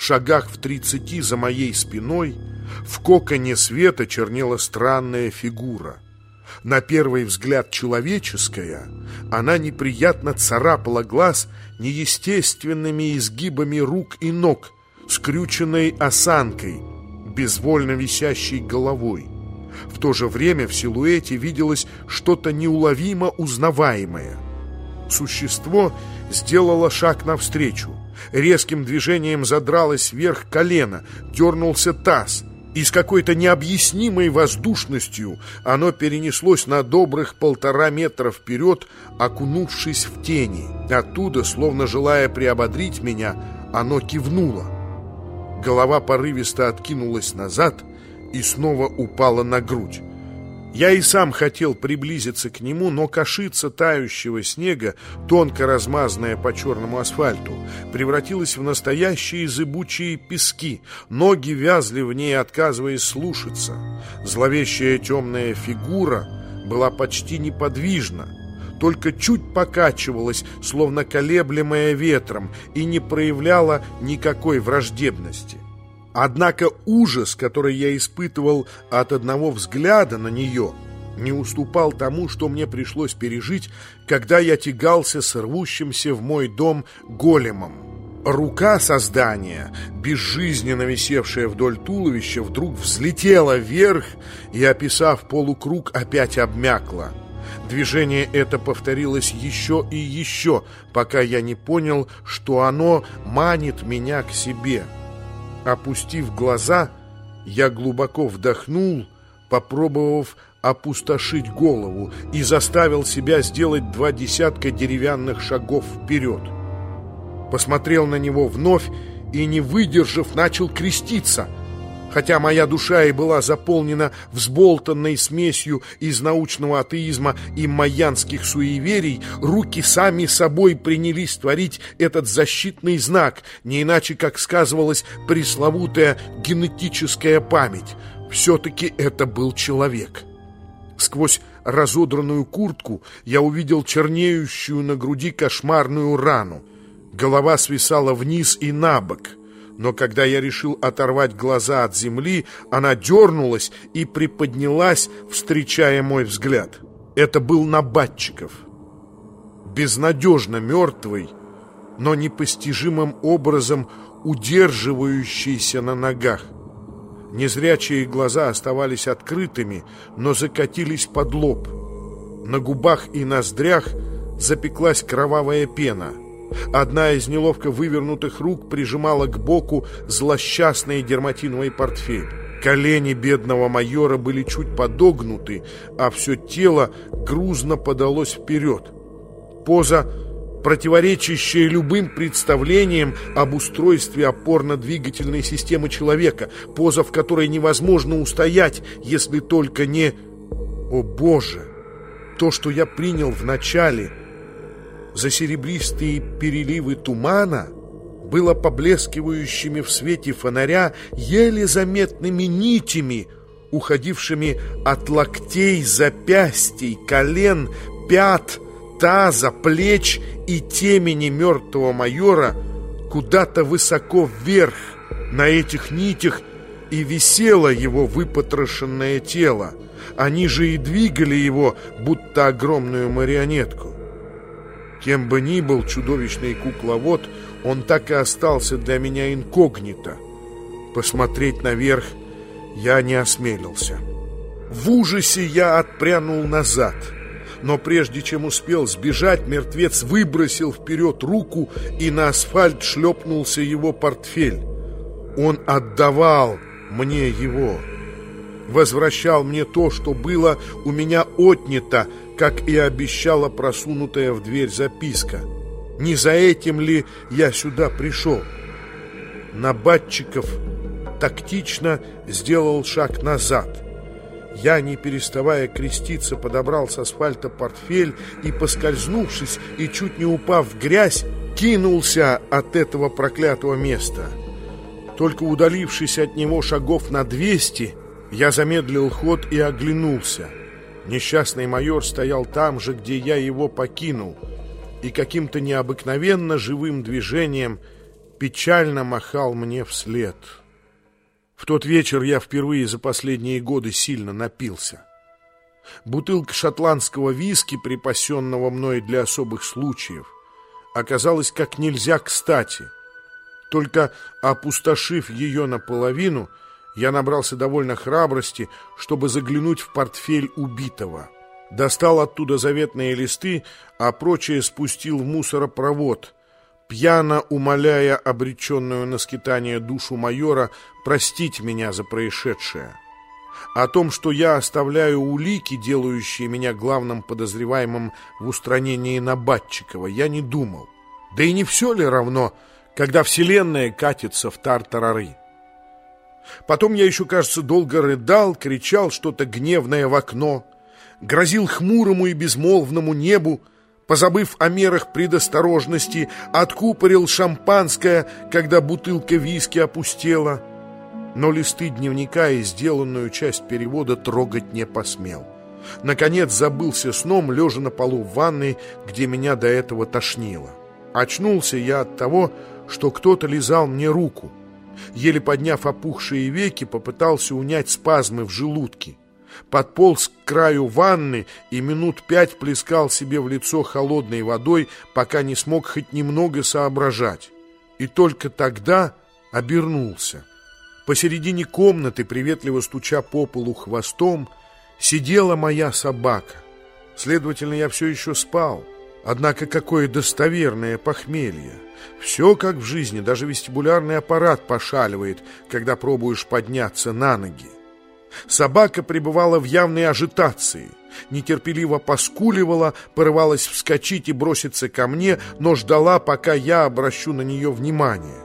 шагах в тридцати за моей спиной в коконе света чернела странная фигура. На первый взгляд человеческая, она неприятно царапала глаз неестественными изгибами рук и ног, скрюченной осанкой, безвольно висящей головой. В то же время в силуэте виделось что-то неуловимо узнаваемое. Существо сделало шаг навстречу. Резким движением задралось вверх колено, дернулся таз. И с какой-то необъяснимой воздушностью оно перенеслось на добрых полтора метра вперед, окунувшись в тени. Оттуда, словно желая приободрить меня, оно кивнуло. Голова порывисто откинулась назад и снова упала на грудь. Я и сам хотел приблизиться к нему, но кашица тающего снега, тонко размазанная по черному асфальту, превратилась в настоящие зыбучие пески. Ноги вязли в ней, отказываясь слушаться. Зловещая темная фигура была почти неподвижна, только чуть покачивалась, словно колеблемая ветром, и не проявляла никакой враждебности. Однако ужас, который я испытывал от одного взгляда на нее, не уступал тому, что мне пришлось пережить, когда я тягался с рвущимся в мой дом големом. Рука создания, безжизненно висевшая вдоль туловища, вдруг взлетела вверх и, описав полукруг, опять обмякла. Движение это повторилось еще и еще, пока я не понял, что оно манит меня к себе». Опустив глаза, я глубоко вдохнул, попробовав опустошить голову и заставил себя сделать два десятка деревянных шагов вперед. Посмотрел на него вновь и, не выдержав, начал креститься — Хотя моя душа и была заполнена взболтанной смесью из научного атеизма и майянских суеверий, руки сами собой принялись творить этот защитный знак, не иначе, как сказывалась пресловутая генетическая память. Все-таки это был человек. Сквозь разодранную куртку я увидел чернеющую на груди кошмарную рану. Голова свисала вниз и на бок — но когда я решил оторвать глаза от земли, она дернулась и приподнялась, встречая мой взгляд. Это был Набатчиков. Безнадежно мертвый, но непостижимым образом удерживающийся на ногах. Незрячие глаза оставались открытыми, но закатились под лоб. На губах и ноздрях запеклась кровавая пена — Одна из неловко вывернутых рук прижимала к боку злосчастный дерматиновый портфель. Колени бедного майора были чуть подогнуты, а все тело грузно подалось вперед. Поза, противоречащая любым представлениям об устройстве опорно-двигательной системы человека, поза, в которой невозможно устоять, если только не... О, Боже! То, что я принял в начале за серебристые переливы тумана было поблескивающими в свете фонаря еле заметными нитями, уходившими от локтей, запястий, колен, пят, таза, плеч и темени мертвого майора куда-то высоко вверх. На этих нитях и висело его выпотрошенное тело. Они же и двигали его, будто огромную марионетку. Кем бы ни был чудовищный кукловод, он так и остался для меня инкогнито. Посмотреть наверх я не осмелился. В ужасе я отпрянул назад. Но прежде чем успел сбежать, мертвец выбросил вперед руку, и на асфальт шлепнулся его портфель. Он отдавал мне его. Возвращал мне то, что было у меня отнято, как и обещала просунутая в дверь записка. Не за этим ли я сюда пришел? Набатчиков тактично сделал шаг назад. Я, не переставая креститься, подобрал с асфальта портфель и, поскользнувшись и чуть не упав в грязь, кинулся от этого проклятого места. Только удалившись от него шагов на двести, я замедлил ход и оглянулся — Несчастный майор стоял там же, где я его покинул, и каким-то необыкновенно живым движением печально махал мне вслед. В тот вечер я впервые за последние годы сильно напился. Бутылка шотландского виски, припасенного мной для особых случаев, оказалась как нельзя кстати. Только опустошив ее наполовину, я набрался довольно храбрости, чтобы заглянуть в портфель убитого. Достал оттуда заветные листы, а прочее спустил в мусоропровод, пьяно умоляя обреченную на скитание душу майора простить меня за происшедшее. О том, что я оставляю улики, делающие меня главным подозреваемым в устранении Набатчикова, я не думал. Да и не все ли равно, когда вселенная катится в тартарары? Потом я еще, кажется, долго рыдал, кричал что-то гневное в окно, грозил хмурому и безмолвному небу, позабыв о мерах предосторожности, откупорил шампанское, когда бутылка виски опустела. Но листы дневника и сделанную часть перевода трогать не посмел. Наконец забылся сном, лежа на полу в ванной, где меня до этого тошнило. Очнулся я от того, что кто-то лизал мне руку. Еле подняв опухшие веки, попытался унять спазмы в желудке. Подполз к краю ванны и минут пять плескал себе в лицо холодной водой, пока не смог хоть немного соображать. И только тогда обернулся. Посередине комнаты, приветливо стуча по полу хвостом, сидела моя собака. Следовательно, я все еще спал. Однако какое достоверное похмелье! Все как в жизни, даже вестибулярный аппарат пошаливает, когда пробуешь подняться на ноги. Собака пребывала в явной ажитации, нетерпеливо поскуливала, порывалась вскочить и броситься ко мне, но ждала, пока я обращу на нее внимание.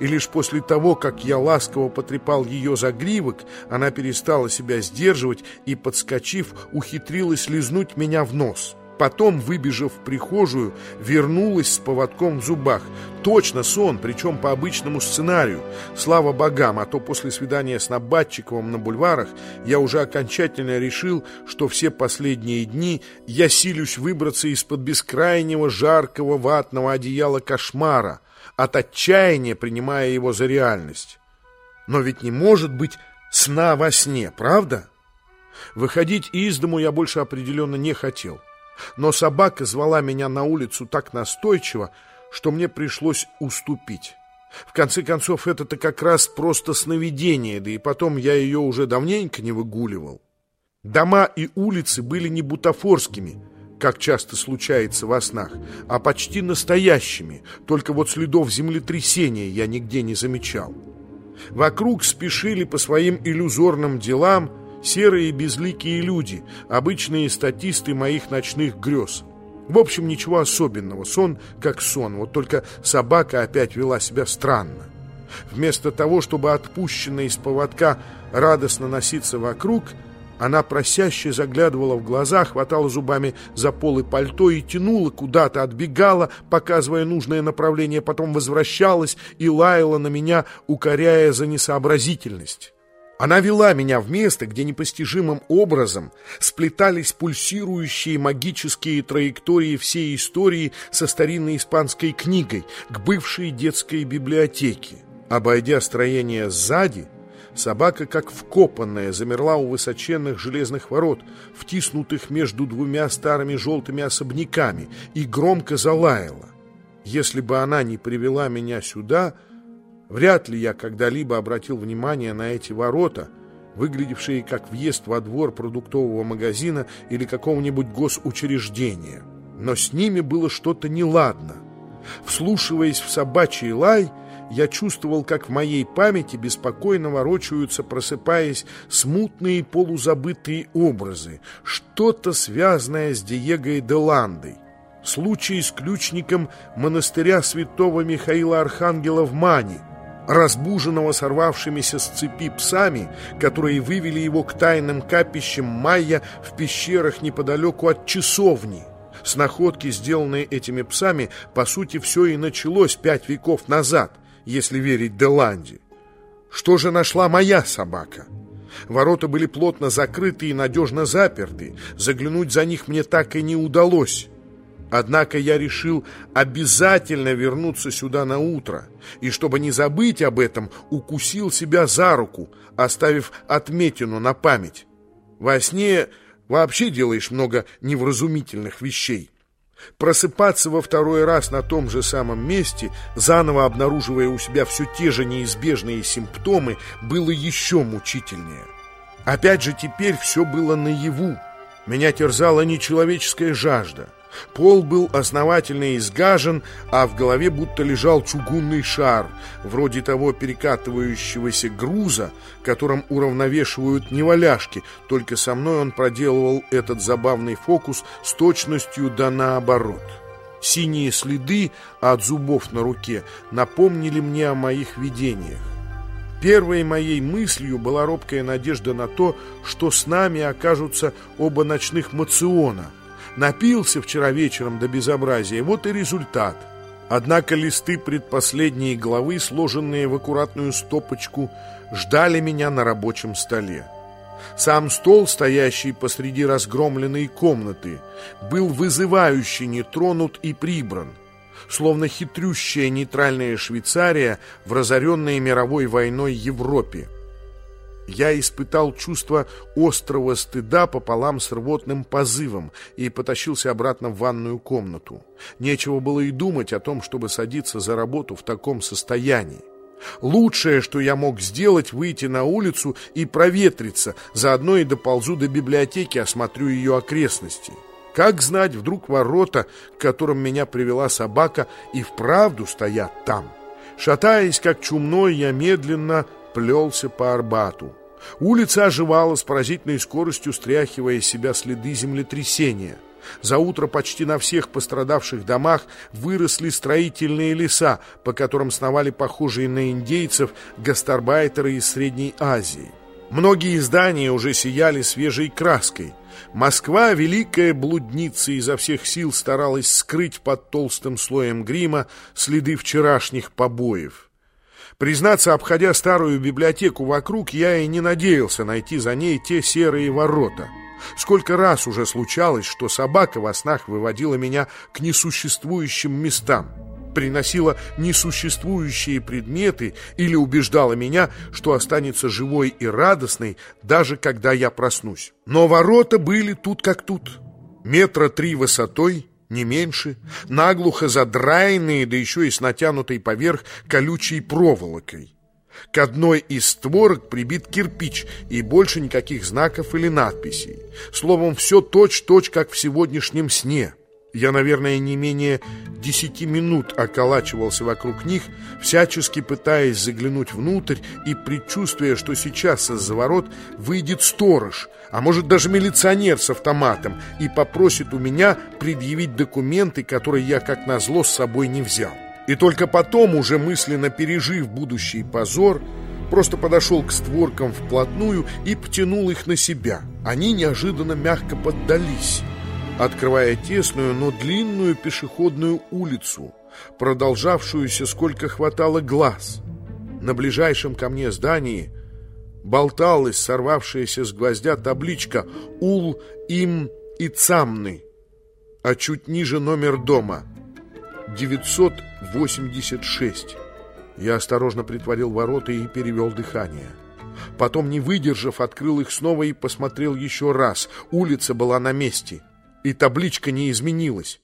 И лишь после того, как я ласково потрепал ее за гривок, она перестала себя сдерживать и, подскочив, ухитрилась лизнуть меня в нос. Потом, выбежав в прихожую, вернулась с поводком в зубах. Точно сон, причем по обычному сценарию. Слава богам, а то после свидания с Набатчиковым на бульварах я уже окончательно решил, что все последние дни я силюсь выбраться из-под бескрайнего жаркого ватного одеяла кошмара, от отчаяния принимая его за реальность. Но ведь не может быть сна во сне, правда? Выходить из дому я больше определенно не хотел. Но собака звала меня на улицу так настойчиво, что мне пришлось уступить. В конце концов, это-то как раз просто сновидение, да и потом я ее уже давненько не выгуливал. Дома и улицы были не бутафорскими, как часто случается во снах, а почти настоящими, только вот следов землетрясения я нигде не замечал. Вокруг спешили по своим иллюзорным делам серые безликие люди, обычные статисты моих ночных грез. В общем, ничего особенного, сон как сон, вот только собака опять вела себя странно. Вместо того, чтобы отпущенная из поводка радостно носиться вокруг, она просяще заглядывала в глаза, хватала зубами за полы пальто и тянула куда-то, отбегала, показывая нужное направление, потом возвращалась и лаяла на меня, укоряя за несообразительность. Она вела меня в место, где непостижимым образом сплетались пульсирующие магические траектории всей истории со старинной испанской книгой к бывшей детской библиотеке. Обойдя строение сзади, собака, как вкопанная, замерла у высоченных железных ворот, втиснутых между двумя старыми желтыми особняками, и громко залаяла. Если бы она не привела меня сюда — Вряд ли я когда-либо обратил внимание на эти ворота, выглядевшие как въезд во двор продуктового магазина или какого-нибудь госучреждения. Но с ними было что-то неладно. Вслушиваясь в собачий лай, я чувствовал, как в моей памяти беспокойно ворочаются, просыпаясь, смутные полузабытые образы, что-то связанное с Диего де Ландой. Случай с ключником монастыря святого Михаила Архангела в Мане, разбуженного сорвавшимися с цепи псами, которые вывели его к тайным капищам майя в пещерах неподалеку от часовни. С находки, сделанные этими псами, по сути, все и началось пять веков назад, если верить Деланде. Что же нашла моя собака? Ворота были плотно закрыты и надежно заперты. Заглянуть за них мне так и не удалось. Однако я решил обязательно вернуться сюда на утро, и чтобы не забыть об этом, укусил себя за руку, оставив отметину на память. Во сне вообще делаешь много невразумительных вещей. Просыпаться во второй раз на том же самом месте, заново обнаруживая у себя все те же неизбежные симптомы, было еще мучительнее. Опять же, теперь все было наяву. Меня терзала нечеловеческая жажда. Пол был основательно изгажен, а в голове будто лежал чугунный шар, вроде того перекатывающегося груза, которым уравновешивают неваляшки, только со мной он проделывал этот забавный фокус с точностью да наоборот. Синие следы от зубов на руке напомнили мне о моих видениях. Первой моей мыслью была робкая надежда на то, что с нами окажутся оба ночных мациона — Напился вчера вечером до безобразия, вот и результат. Однако листы предпоследней главы, сложенные в аккуратную стопочку, ждали меня на рабочем столе. Сам стол, стоящий посреди разгромленной комнаты, был вызывающе нетронут и прибран, словно хитрющая нейтральная Швейцария в разоренной мировой войной Европе я испытал чувство острого стыда пополам с рвотным позывом и потащился обратно в ванную комнату. Нечего было и думать о том, чтобы садиться за работу в таком состоянии. Лучшее, что я мог сделать, выйти на улицу и проветриться, заодно и доползу до библиотеки, осмотрю ее окрестности. Как знать, вдруг ворота, к которым меня привела собака, и вправду стоят там. Шатаясь, как чумной, я медленно плелся по Арбату. Улица оживала с поразительной скоростью, стряхивая из себя следы землетрясения. За утро почти на всех пострадавших домах выросли строительные леса, по которым сновали похожие на индейцев гастарбайтеры из Средней Азии. Многие здания уже сияли свежей краской. Москва, великая блудница, изо всех сил старалась скрыть под толстым слоем грима следы вчерашних побоев. Признаться, обходя старую библиотеку вокруг, я и не надеялся найти за ней те серые ворота. Сколько раз уже случалось, что собака во снах выводила меня к несуществующим местам, приносила несуществующие предметы или убеждала меня, что останется живой и радостной, даже когда я проснусь. Но ворота были тут как тут. Метра три высотой, не меньше, наглухо задраенные, да еще и с натянутой поверх колючей проволокой. К одной из створок прибит кирпич и больше никаких знаков или надписей. Словом, все точь-точь, как в сегодняшнем сне. Я, наверное, не менее десяти минут околачивался вокруг них, всячески пытаясь заглянуть внутрь и предчувствуя, что сейчас из-за ворот выйдет сторож, а может даже милиционер с автоматом, и попросит у меня предъявить документы, которые я, как назло, с собой не взял. И только потом, уже мысленно пережив будущий позор, просто подошел к створкам вплотную и потянул их на себя. Они неожиданно мягко поддались открывая тесную, но длинную пешеходную улицу, продолжавшуюся сколько хватало глаз. На ближайшем ко мне здании болталась сорвавшаяся с гвоздя табличка «Ул им и Цамны», а чуть ниже номер дома 986. Я осторожно притворил ворота и перевел дыхание. Потом, не выдержав, открыл их снова и посмотрел еще раз. Улица была на месте — и табличка не изменилась.